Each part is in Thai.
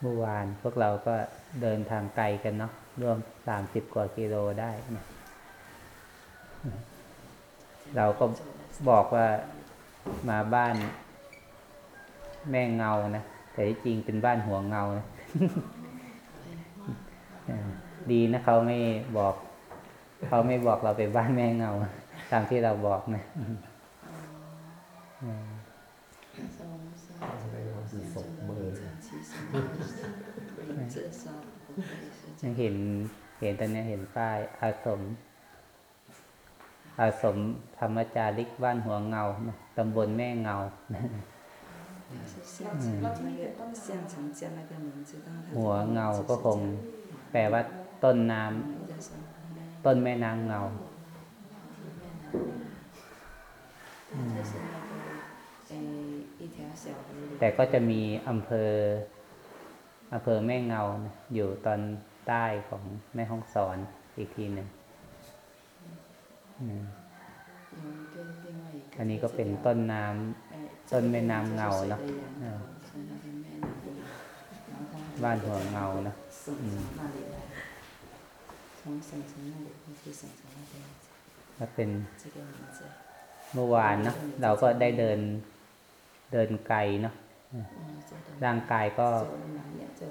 เมื่อวานพวกเราก็เดินทางไกลกันเนาะรวมสามสิบกว่ากิโลได้นะเราก็บอกว่ามาบ้านแม่เงานะ แต่ที่จริงเป็นบ้านหัวเงานะดีนะเขาไม่บอก เขาไม่บอกเราไปบ้านแม่เงา ตามที่เราบอกนะ ยังเห็นเห็นตอนนี้เห็นป้ายอาสม อาสมธรรมจาริกบ้านหัวเงานะตำบลแม่เงาหัวเงาก็คงแปลว่าต้นน้ำต้นแม่น้ำเงาแต่ก็จะมีอำเภอ อำเภอแม่เงานะอยู่ตอนใต้ของแม่ห้องสอนอีกทีหนึ่งอืมอันนี้ก็เป็นต้นน้ำต้นแม่น้ำเงาเนาะอ่าบ้านหัวเงานะอืมก็เป็นเมื่อวานเนาะเราก็ได้เดินเดินไกลเนาะ ร่างกายก็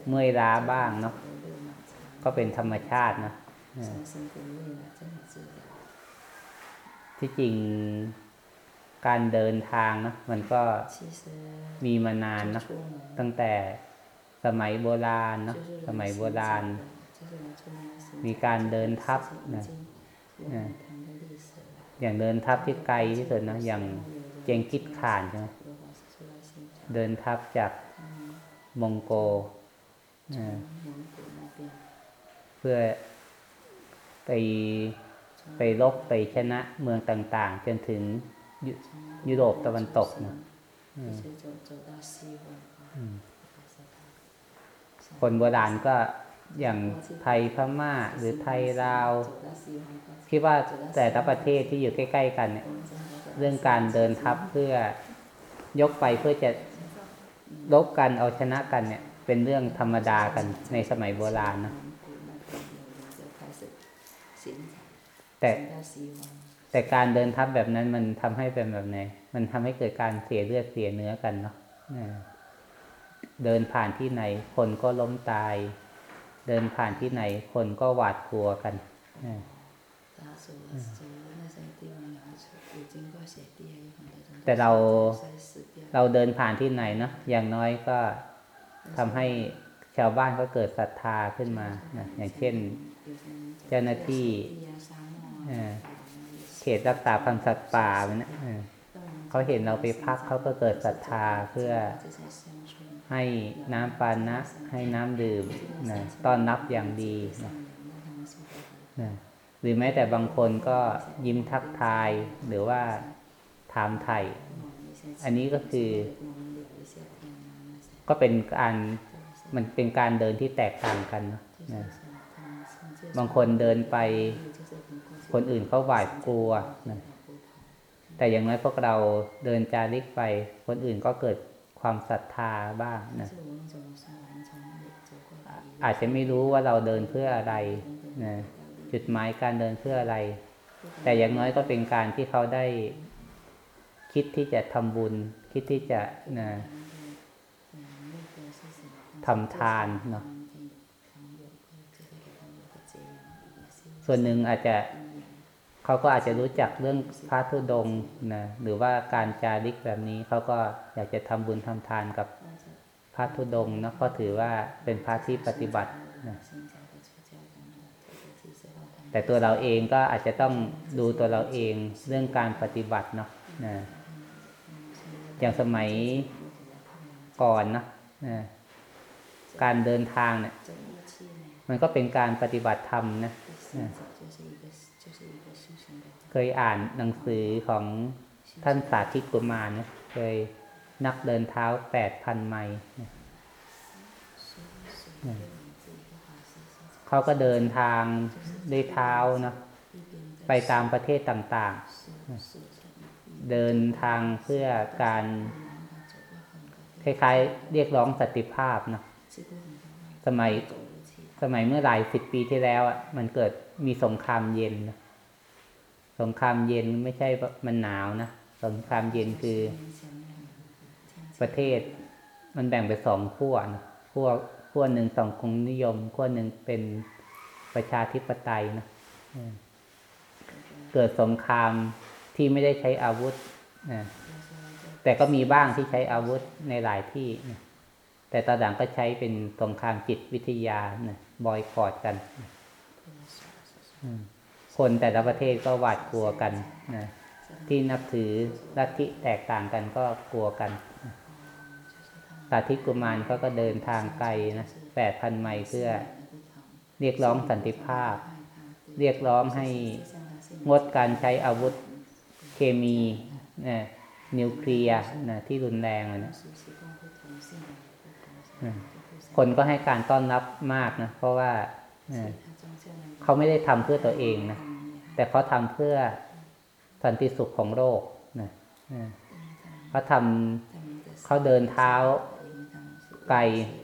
เมื่อยล้าบ้างเนาะก็เป็นธรรมชาติเนาะอ่าที่จริงการเดินทางเนาะมันก็มีมานานเนาะตั้งแต่สมัยโบราณเนาะสมัยโบราณ มีการเดินทับนะอ่าอย่างเดินทับที่ไกลที่สุดนะอย่างเจงกิดข่านใช่ไหม เดินทับจากมองโกอ่าเพื่อไปไปลบไปชนะเมืองต่าง ๆ จนถึงยุยุโรปตะวันตกนะอืมอืมคนโบราณก็อย่างไทยพม่าหรือไทยลาวคิดว่าแต่ละประเทศที่อยู่ใกล้ ๆ กันเนี่ยเรื่องการเดินทัพเพื่อยกไปเพื่อจะ ลบกันเอาชนะกันเนี่ย เป็นเรื่องธรรมดากันในสมัยโบราณนะแต่แต่การเดินทัพแบบนั้นมันทำให้เป็นแบบไหน มันทำให้เกิดการเสียเลือดเสียเนื้อกันเนาะเดินผ่านที่ไหน คนก็ล้มตาย เดินผ่านที่ไหน คนก็หวาดกลัวกันอ แต่เราเราเดินผ่านที่ไหนเนาะอย่างน้อยก็ทำให้ชาวบ้านก็เกิดศรัทธาขึ้นมานะอย่างเช่น เจ้าหน้าที่เขตรักษาพันธุ์สัตว์ป่าเนี่ยเขาเห็นเราไปพักเขาก็เกิดศรัทธาเพื่อให้น้ำปานะ ให้น้ำดื่มนะต้อนรับอย่างดีนะนะ หรือแม้แต่บางคนก็ยิ้มทักทายหรือว่าถามไถ่อันนี้ก็คือ ก็เป็นการมันเป็นการเดินที่แตกต่างกันนะบางคนเดินไป คนอื่นเขาหวาดกลัวนะแต่อย่างน้อยพวกเราเดินจาริกไป คนอื่นก็เกิดความศรัทธาบ้างนะอาจจะไม่รู้ว่าเราเดินเพื่ออะไรนะ จุดหมายการเดินเพื่ออะไร แต่อย่างน้อยก็เป็นการที่เขาได้คิดที่จะทำบุญ คิดที่จะนะทำทานเนาะส่วนหนึ่งอาจจะเขาก็อาจจะรู้จักเรื่องพระธุดงค์นะหรือว่าการจาริกแบบนี้เขาก็อยากจะทำบุญทำทานกับพระธุดงค์เนาะก็ถือว่าเป็นพระที่ปฏิบัตินะ แต่ตัวเราเองก็อาจจะต้องดูตัวเราเองเรื่องการปฏิบัติเนาะนะอย่างสมัยก่อนเนาะนะการเดินทางเนี่ยมันก็เป็นการปฏิบัติธรรมนะนะเคยอ่านหนังสือของท่านสาธิตกุมารนะเคยนักเดินเท้าแปดพันไมล์นะนะ เขาก็เดินทางด้วยเท้านะไปตามประเทศต่างๆ เดินทางเพื่อการคล้ายๆ เรียกร้องสันติภาพนะสมัยสมัยเมื่อหลายสิบปีที่แล้วอะมันเกิดมีสงครามเย็นนะสงครามเย็นไม่ใช่มันหนาวนะสงครามเย็นคือประเทศ มันแบ่งเป็นสองขั้วนะขั้ว ขั้วหนึ่งสังคมนิยมขั้วหนึ่งเป็นประชาธิปไตยนะเกิดสงครามที่ไม่ได้ใช้อาวุธนะแต่ก็มีบ้างที่ใช้อาวุธในหลายที่นะแต่ตอนหลังก็ใช้เป็นสงครามจิตวิทยานะบอยคอรดกันนะคนแต่ละประเทศก็หวาดกลัวกันนะที่นับถือลัทธิแตกต่างกันก็กลัวกัน สาธิตกุมารเขาก็เดินทางไกลนะแปดพันไมล์เพื่อเรียกร้องสันติภาพ เรียกร้องให้งดการใช้อาวุธเคมีนะนิวเคลียร์นะที่รุนแรงนะคนก็ให้การต้อนรับมากนะเพราะว่าเขาไม่ได้ทำเพื่อตัวเองนะแต่เขาทำเพื่อสันติสุขของโลกนะเขาทำเขาเดินเท้า ไกล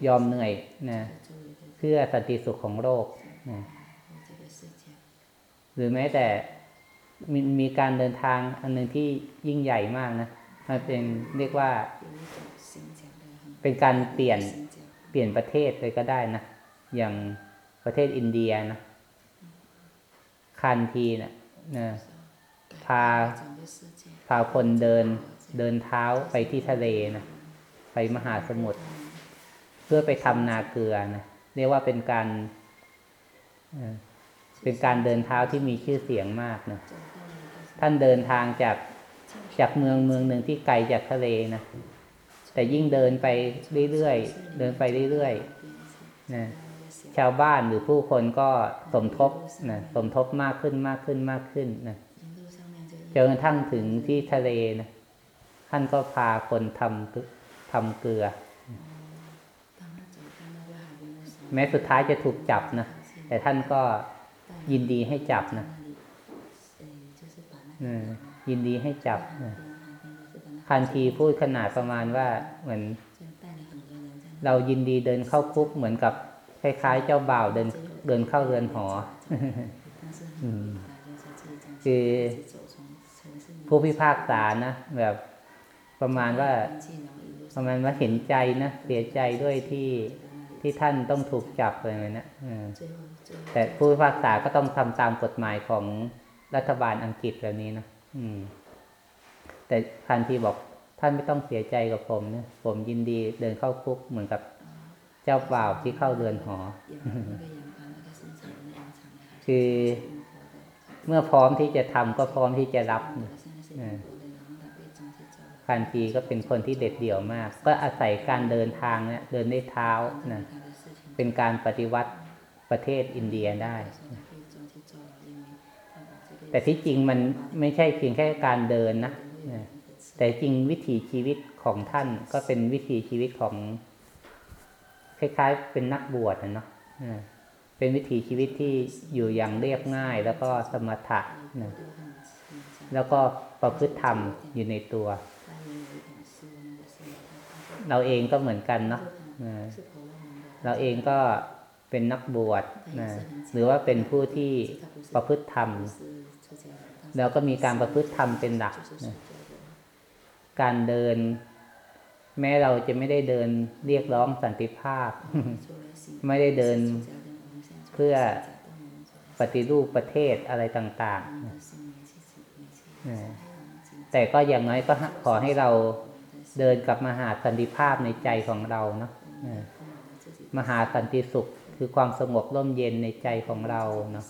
ยอมเหนื่อยนะเพื่อสันติสุขของโลกนะหรือแม้แต่มีมีการเดินทางอันหนึ่งที่ยิ่งใหญ่มากนะมันเป็นเรียกว่า เป็นการเปลี่ยนเปลี่ยนประเทศเลยก็ได้นะอย่างประเทศอินเดียนะคันทีนะนะพาพาคนเดินเดินเท้าไปที่ทะเลนะไปมหาสมุทร เพื่อไปทำนาเกลือนะเรียกว่าเป็นการเอ่อเป็นการเดินเท้าที่มีชื่อเสียงมากนะท่านเดินทางจากจากเมืองเมืองหนึ่งที่ไกลจากทะเลนะแต่ยิ่งเดินไปเรื่อยๆเดินไปเรื่อยๆนะชาวบ้านหรือผู้คนก็สมทบนะสมทบมากขึ้นมากขึ้นมากขึ้นนะจนกระทั่งถึงที่ทะเลนะท่านก็พาคนทำทำเกลือ แม้สุดท้ายจะถูกจับนะ แต่ท่านก็ยินดีให้จับนะยินดีให้จับนะคันทีพูดขนาดประมาณว่าเหมือน เรายินดีเดินเข้าคุกเหมือนกับคล้ายๆ เจ้าบ่าวเดินเดินเข้าเรือนหอคือผู้พิพากษานะแบบประมาณว่าประมาณว่าเห็นใจนะเสียใจด้วยที่ ที่ท่านต้องถูกจับอะไรแบบนี้นะอืมแต่ผู้พิพากษาก็ต้องทำตามกฎหมายของรัฐบาลอังกฤษแบบนี้นะอืมแต่คันทีบอกท่านไม่ต้องเสียใจกับผมนะผมยินดีเดินเข้าคุกเหมือนกับเจ้าบ่าวที่เข้าเรือนหอ คือเมื่อพร้อมที่จะทำก็พร้อมที่จะรับนะอ่า คันทีก็เป็นคนที่เด็ดเดี่ยวมาก ก็อาศัยการเดินทางเนี่ยเดินด้วยเท้านะเป็นการปฏิวัติประเทศอินเดียได้ แต่ที่จริงมันไม่ใช่เพียงแค่การเดินนะแต่จริงวิถีชีวิตของท่านก็เป็นวิถีชีวิตของคล้ายๆ เป็นนักบวชนะเนาะเป็นวิถีชีวิตที่อยู่อย่างเรียบง่าย แล้วก็สมถะนะแล้วก็ประพฤติธรรมอยู่ในตัว เราเองก็เหมือนกันเนาะเราเองก็เป็นนักบวชนะหรือว่าเป็นผู้ที่ประพฤติธรรม แล้วก็มีการประพฤติธรรมเป็นหลักนะการเดิน แม้เราจะไม่ได้เดินเรียกร้องสันติภาพ ไม่ได้เดินเพื่อปฏิรูปประเทศอะไรต่าง ๆ แต่ก็อย่างน้อยก็ขอให้เรา เดินกลับมาหาสันติภาพในใจของเราเนาะนะมาหาสันติสุขคือความสงบร่มเย็นในใจของเราเนาะ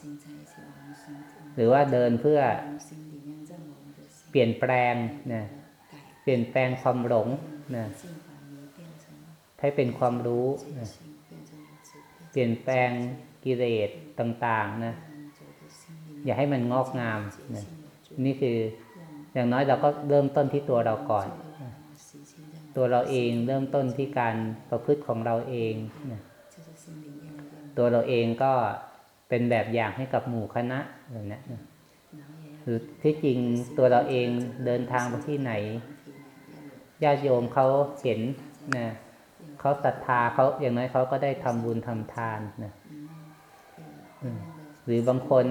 หรือว่าเดินเพื่อเปลี่ยนแปลงนะเปลี่ยนแปลงความหลงนะให้เป็นความรู้นะเปลี่ยนแปลงกิเลสต่างๆนะอย่าให้มันงอกงามนะนี่คืออย่างน้อยเราก็เริ่มต้นที่ตัวเราก่อนนะ ตัวเราเองเริ่มต้นที่การประพฤติของเราเองนะตัวเราเองก็เป็นแบบอย่างให้กับหมู่คณะแบบนี้นะหรือที่จริงตัวเราเองเดินทางไปที่ไหนญาติโยมเขาเห็นนะเขาศรัทธาเขาอย่างน้อยเขาก็ได้ทำบุญทำทานนะหรือบางคน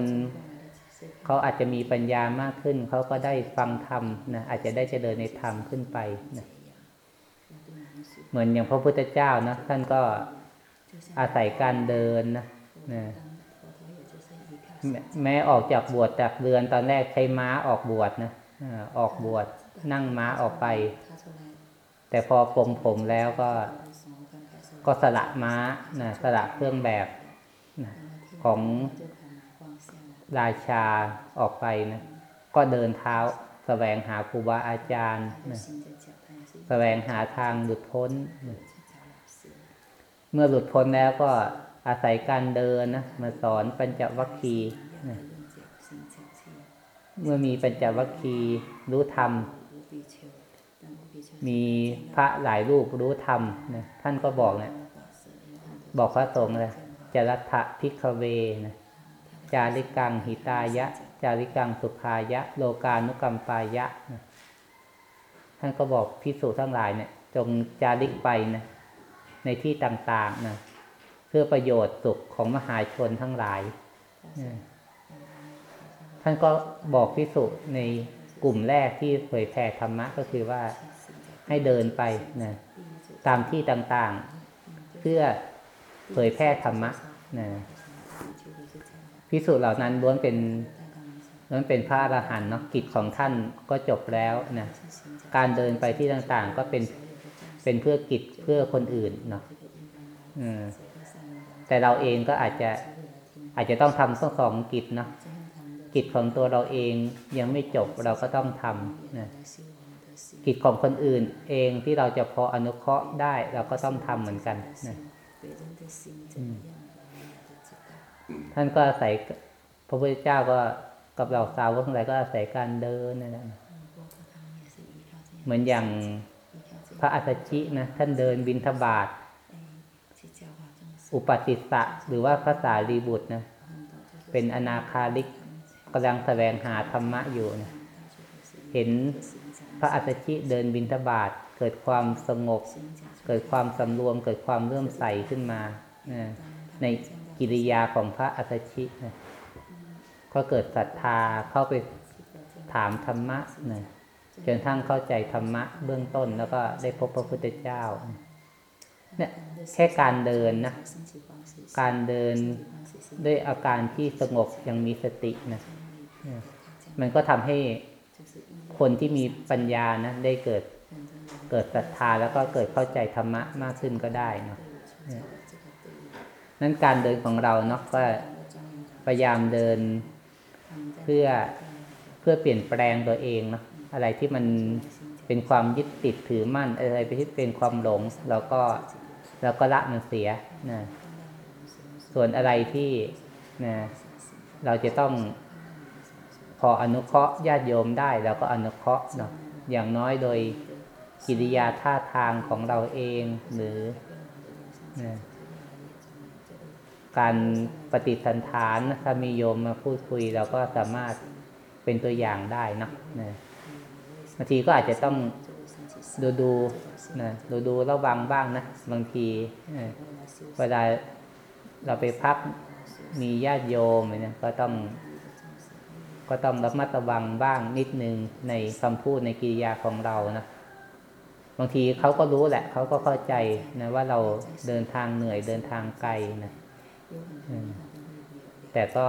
เขาอาจจะมีปัญญามากขึ้น เขาก็ได้ฟังธรรมนะอาจจะได้เจริญในธรรมขึ้นไปนะ เหมือนอย่างพระพุทธเจ้านะท่านก็อาศัยการเดินนะนะแม้ออกจากบวชจากเรือนตอนแรกใช้ม้าออกบวชนะออกบวชนั่งม้าออกไป แต่พอปลงผมแล้วก็ ก็สละม้านะสละเครื่องแบบนะของราชาออกไปนะก็เดินเท้าสแสวงหาครูบาอาจารย์นะ วงหาทางหลุดพ้น เมื่อหลุดพ้นแล้วก็อาศัยการเดินนะมาสอนปัญจวัคคีย์เมื่อมีปัญจวัคคีย์รู้ธรรม มีพระหลายรูปรู้ธรรมนะท่านก็บอกเนะบอกพระสงฆ์เลยจรัตถะพิกเวนะจาริกังหิตายะ จาริกังสุภายะ โลกานุกรรมปายะนะ ท่านก็บอกพิสูจทั้งหลายเนี่ย จงจาริกไปนะในที่ต่างๆนะเพื่อประโยชน์สุขของมหาชนทั้งหลาย ท่านก็บอกพิสูจในกลุ่มแรกที่เผยแผ่ธรรมะก็คือว่าให้เดินไปนะตามที่ต่างๆ เพื่อเผยแพร่ธรรมะนะพิสูจน์เหล่านั้นล้วนเป็น ล้วนเป็นพระอรหันต์เนาะกิจของท่านก็จบแล้วนะการเดินไปที่ต่างๆ ก็เป็นเป็นเพื่อกิจเพื่อคนอื่นเนาะอืมแต่เราเองก็อาจจะอาจจะต้องทำทั้งสองกิจเนาะกิจของตัวเราเองยังไม่จบเราก็ต้องทำนะกิจของคนอื่นเองที่เราจะพออนุเคราะห์ได้ เราก็ต้องทำเหมือนกันนะอืมท่านก็อาศัยพระพุทธเจ้าก็ กับเราสาวกทั้งหลายก็อาศัยการเดินนะนะเหมือนอย่างพระอัสสชินะท่านเดินบินทบาทอุปติสสะหรือว่าภาษารีบุตรนะเป็นอนาคาลิกกำลังแสวงหาธรรมะอยู่นะเห็นพระอัสสชิเดินบินทบาทเกิดความสงบ เกิดความสำรวม เกิดความเลื่อมใสขึ้นมานะในกิริยาของพระอัสสชินะ ก็เกิดศรัทธาเข้าไปถามธรรมะนะจนทั้งเข้าใจธรรมะเบื้องต้นแล้วก็ได้พบพระพุทธเจ้า เนี่ยแค่การเดินนะ การเดินด้วยอาการที่สงบยังมีสตินะเนี่ยมันก็ทำให้คนที่มีปัญญานะได้เกิดเกิดศรัทธาแล้วก็เกิดเข้าใจธรรมะมากขึ้นก็ได้เนาะนี่ยนั้นการเดินของเราเนาะก็พยายามเดิน เพื่อเพื่อเปลี่ยนแปลงตัวเองเนาะอะไรที่มันเป็นความยึดติดถือมั่น อะไรที่เป็นความหลงเราก็เราก็ละมันเสียนะส่วนอะไรที่นะเราจะต้องพออนุเคราะห์ญาติโยมได้เราก็อนุเคราะห์เนาะอย่างน้อยโดยกิริยาท่าทางของเราเองหรือนะ การปฏิสันฐานถ้ามีโยมมาพูดคุยเราก็สามารถเป็นตัวอย่างได้นะนะบางทีก็อาจจะต้องดูดูนะดูดูระวังบ้างนะบางทีเวลาเราไปพักมีญาติโยมเนี่ยก็ต้อง ก็ต้องระมัดระวังบ้างนิดนึงในคำพูดในกิริยาของเรานะบางทีเขาก็รู้แหละ เขาก็เข้าใจนะว่าเราเดินทางเหนื่อยเดินทางไกลนะ แต่ก็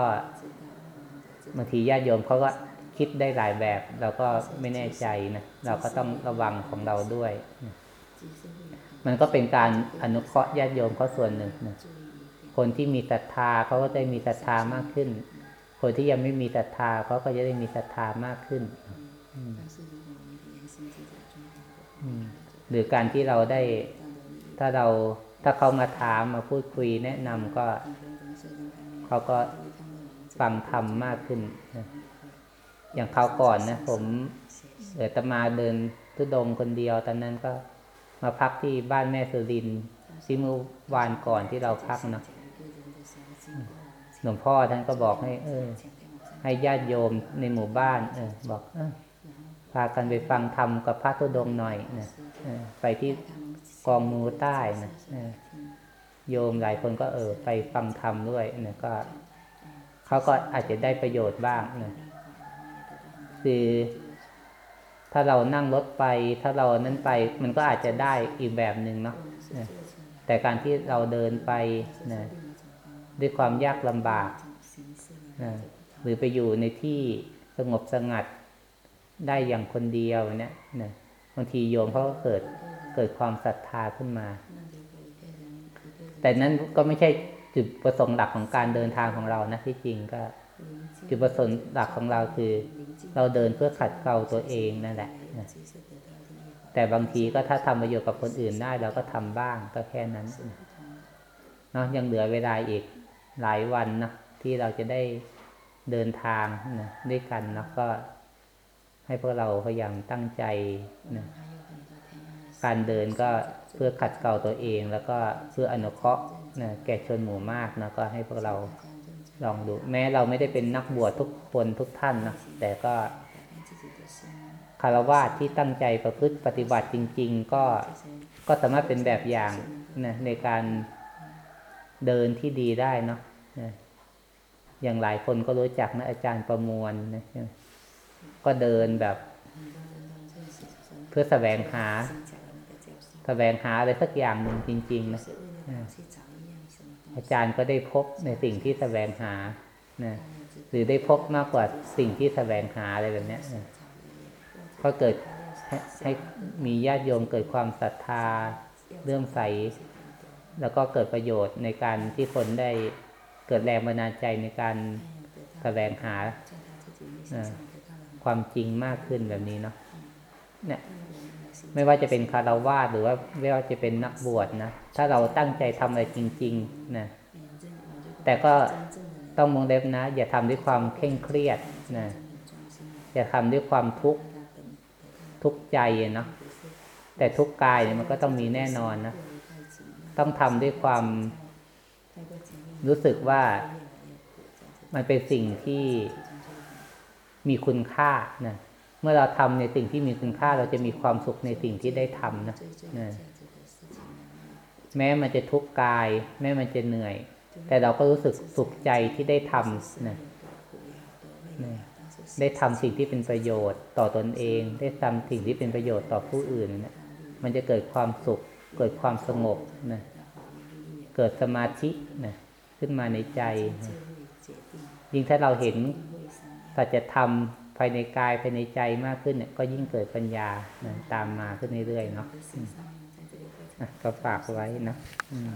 บางทีญาติโยมเขาก็คิดได้หลายแบบ เราก็ไม่แน่ใจนะเราก็ต้องระวังของเราด้วย มันก็เป็นการอนุเคราะห์ญาติโยมเขาส่วนหนึ่งนะคนที่มีศรัทธาเขาก็จะมีศรัทธามากขึ้น คนที่ยังไม่มีศรัทธาเขาก็จะได้มีศรัทธามากขึ้นหรือการที่เราได้ถ้าเรา ถ้าเขามาถามมาพูดคุยแนะนำก็ เขาก็ฟังธรรมมากขึ้นนะอย่างคราวก่อนนะ ผมเออตมาเดินทุดงคนเดียว ตอนนั้นก็มาพักที่บ้านแม่สุรินที่เมื่อวานก่อนที่เราพักเนาะหลวงพ่อท่านก็บอกให้ เออ ให้ญาติโยมในหมู่บ้าน เออ บอกเออพากันไปฟังธรรมกับพระธุดงหน่อยนะออไปที่ กองมูใต้นะโยมหลายคนก็เออไปฟังธรรมด้วยนะก็เขาก็อาจจะได้ประโยชน์บ้างนะคือถ้าเรานั่งรถไป ถ้าเรานั่นไป มันก็อาจจะได้อีกแบบหนึ่งเนาะนะแต่การที่เราเดินไปนะด้วยความยากลำบากนะหรือไปอยู่ในที่สงบสงัดได้อย่างคนเดียวเนี่ยนะบางทีโยมเขาก็เกิด เกิดความศรัทธาขึ้นมา แต่นั้นก็ไม่ใช่จุดประสงค์หลักของการเดินทางของเรานะที่จริงก็ จุดประสงค์หลักของเราคือ เราเดินเพื่อขัดเกลาตัวเองนั่นแหละนะแต่บางทีก็ถ้าทำประโยชน์กับคนอื่นได้ เราก็ทำบ้างก็แค่นั้นเนาะยังเหลือเวลาอีกหลายวันนะที่เราจะได้เดินทางนะด้วยกันเนาะก็ให้พวกเราพยายามตั้งใจนะ การเดินก็เพื่อขัดเกลาตัวเอง แล้วก็เพื่ออนุเคราะห์นะแก่ชนหมู่มากนะก็ให้พวกเราลองดู แม้เราไม่ได้เป็นนักบวชทุกคนทุกท่านนะแต่ก็คารวะที่ตั้งใจประพฤติปฏิบัติจริง ๆ ก็ก็สามารถเป็นแบบอย่างนะในการเดินที่ดีได้เนาะนะอย่างหลายคนก็รู้จักนะอาจารย์ประมวลนะก็เดินแบบ เพื่อแสวงหา แสวงหาอะไรสักอย่างหนึ่งจริงๆนะอาจารย์ก็ได้พบในสิ่งที่แสวงหานะหรือได้พบมากกว่าสิ่งที่แสวงหาอะไรแบบเนี้ยนะก็เกิดให้ให้มีญาติโยมเกิดความศรัทธาเลื่อมใส แล้วก็เกิดประโยชน์ในการที่คนได้เกิดแรงบันดาลใจในการแสวงหานะความจริงมากขึ้นแบบนี้เนาะเนี่ย ไม่ว่าจะเป็นคารวาสหรือว่าไม่ว่าจะเป็นนักบวชนะ ถ้าเราตั้งใจทำอะไรจริง ๆ นะ แต่ก็ต้องมองเล็บนะ อย่าทำด้วยความเคร่งเครียดนะ อย่าทำด้วยความทุกข์ทุกข์ใจเนาะ แต่ทุกข์กายเนี่ยมันก็ต้องมีแน่นอนนะ ต้องทำด้วยความรู้สึกว่ามันเป็นสิ่งที่มีคุณค่านะ มื่อเราทำในสิ่งที่มีคุณค่าเราจะมีความสุขในสิ่งที่ได้ทำนะนะแม้มันจะทุกข์กาย แม้มันจะเหนื่อย แต่เราก็รู้สึกสุขใจที่ได้ทำนะนะได้ทำสิ่งที่เป็นประโยชน์ต่อตนเอง ได้ทำสิ่งที่เป็นประโยชน์ต่อผู้อื่นนะมันจะเกิดความสุข เกิดความสงบนะเกิดสมาธินะขึ้นมาในใจนะยิ่งถ้าเราเห็นสัจธรรม ภายในกายภายในใจมากขึ้นเนี่ยก็ยิ่งเกิดปัญญานะตามมาขึ้นเรื่อยๆเนาะอืมอะก็ฝากไว้เนาะอืม